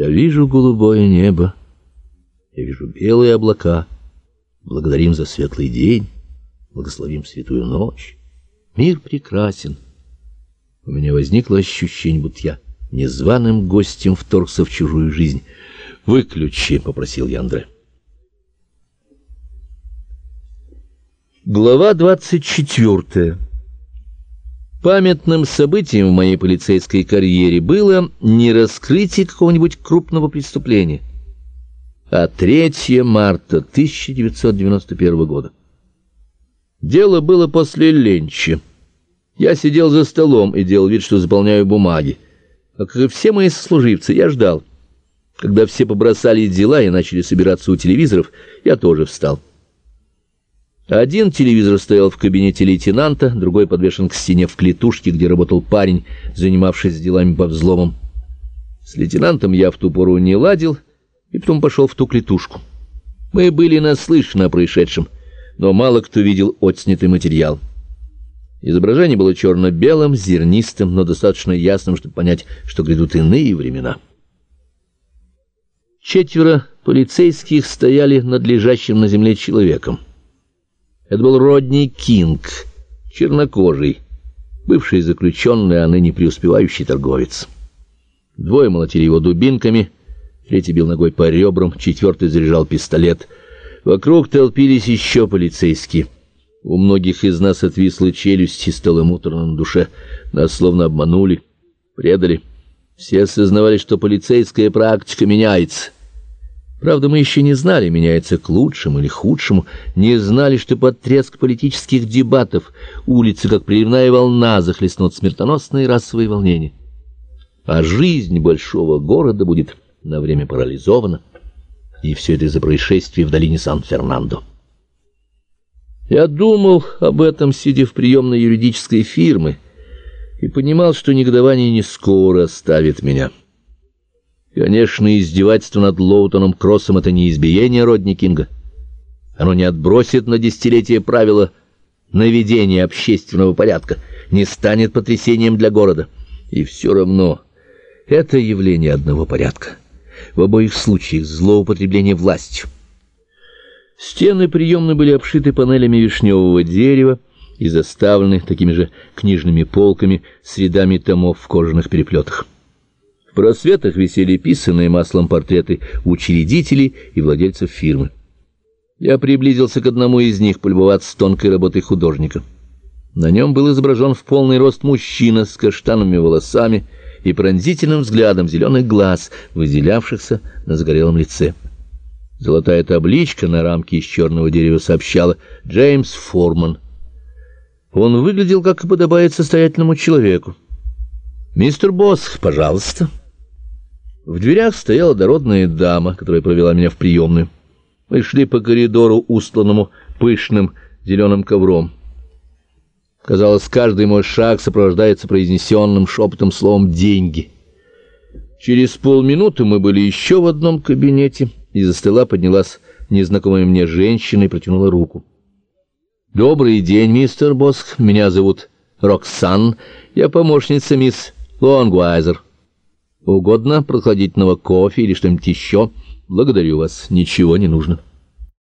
Я вижу голубое небо, я вижу белые облака. Благодарим за светлый день, благословим святую ночь. Мир прекрасен. У меня возникло ощущение, будто я незваным гостем вторгся в чужую жизнь. «Выключи», — попросил я Андре. Глава двадцать четвертая. Памятным событием в моей полицейской карьере было не раскрытие какого-нибудь крупного преступления, а 3 марта 1991 года. Дело было после ленча. Я сидел за столом и делал вид, что заполняю бумаги. А как и все мои сослуживцы, я ждал. Когда все побросали дела и начали собираться у телевизоров, я тоже встал. Один телевизор стоял в кабинете лейтенанта, другой подвешен к стене в клетушке, где работал парень, занимавшийся делами по взломам. С лейтенантом я в ту пору не ладил, и потом пошел в ту клетушку. Мы были наслышаны о происшедшем, но мало кто видел отснятый материал. Изображение было черно-белым, зернистым, но достаточно ясным, чтобы понять, что грядут иные времена. Четверо полицейских стояли над лежащим на земле человеком. Это был Родни Кинг, чернокожий, бывший заключенный, а ныне преуспевающий торговец. Двое молотили его дубинками, третий бил ногой по ребрам, четвертый заряжал пистолет. Вокруг толпились еще полицейские. У многих из нас отвисла челюсть и стало муторно на душе. Нас словно обманули, предали. Все осознавали, что полицейская практика меняется — Правда, мы еще не знали, меняется к лучшему или худшему, не знали, что под треск политических дебатов улицы, как приливная волна, захлестнут смертоносные расовые волнения. А жизнь большого города будет на время парализована, и все это из-за происшествий в долине Сан-Фернандо. Я думал об этом, сидя в приемной юридической фирмы, и понимал, что негодование не скоро оставит меня. Конечно, издевательство над Лоутоном Кроссом — это не избиение Родни Кинга. Оно не отбросит на десятилетие правила наведения общественного порядка, не станет потрясением для города. И все равно это явление одного порядка. В обоих случаях злоупотребление властью. Стены приемной были обшиты панелями вишневого дерева и заставлены такими же книжными полками с рядами томов в кожаных переплетах. Просветах висели писанные маслом портреты учредителей и владельцев фирмы. Я приблизился к одному из них полюбоваться тонкой работой художника. На нем был изображен в полный рост мужчина с каштановыми волосами и пронзительным взглядом зеленых глаз, выделявшихся на загорелом лице. Золотая табличка на рамке из черного дерева сообщала «Джеймс Форман». Он выглядел, как и подобает состоятельному человеку. «Мистер Босс, пожалуйста». В дверях стояла дородная дама, которая провела меня в приемную. Мы шли по коридору, устланному пышным зеленым ковром. Казалось, каждый мой шаг сопровождается произнесенным шепотом словом «деньги». Через полминуты мы были еще в одном кабинете, и за стола поднялась незнакомая мне женщина и протянула руку. «Добрый день, мистер Боск. Меня зовут Роксан. Я помощница мисс Лонгвайзер». Угодно прохладительного кофе или что-нибудь еще? Благодарю вас, ничего не нужно.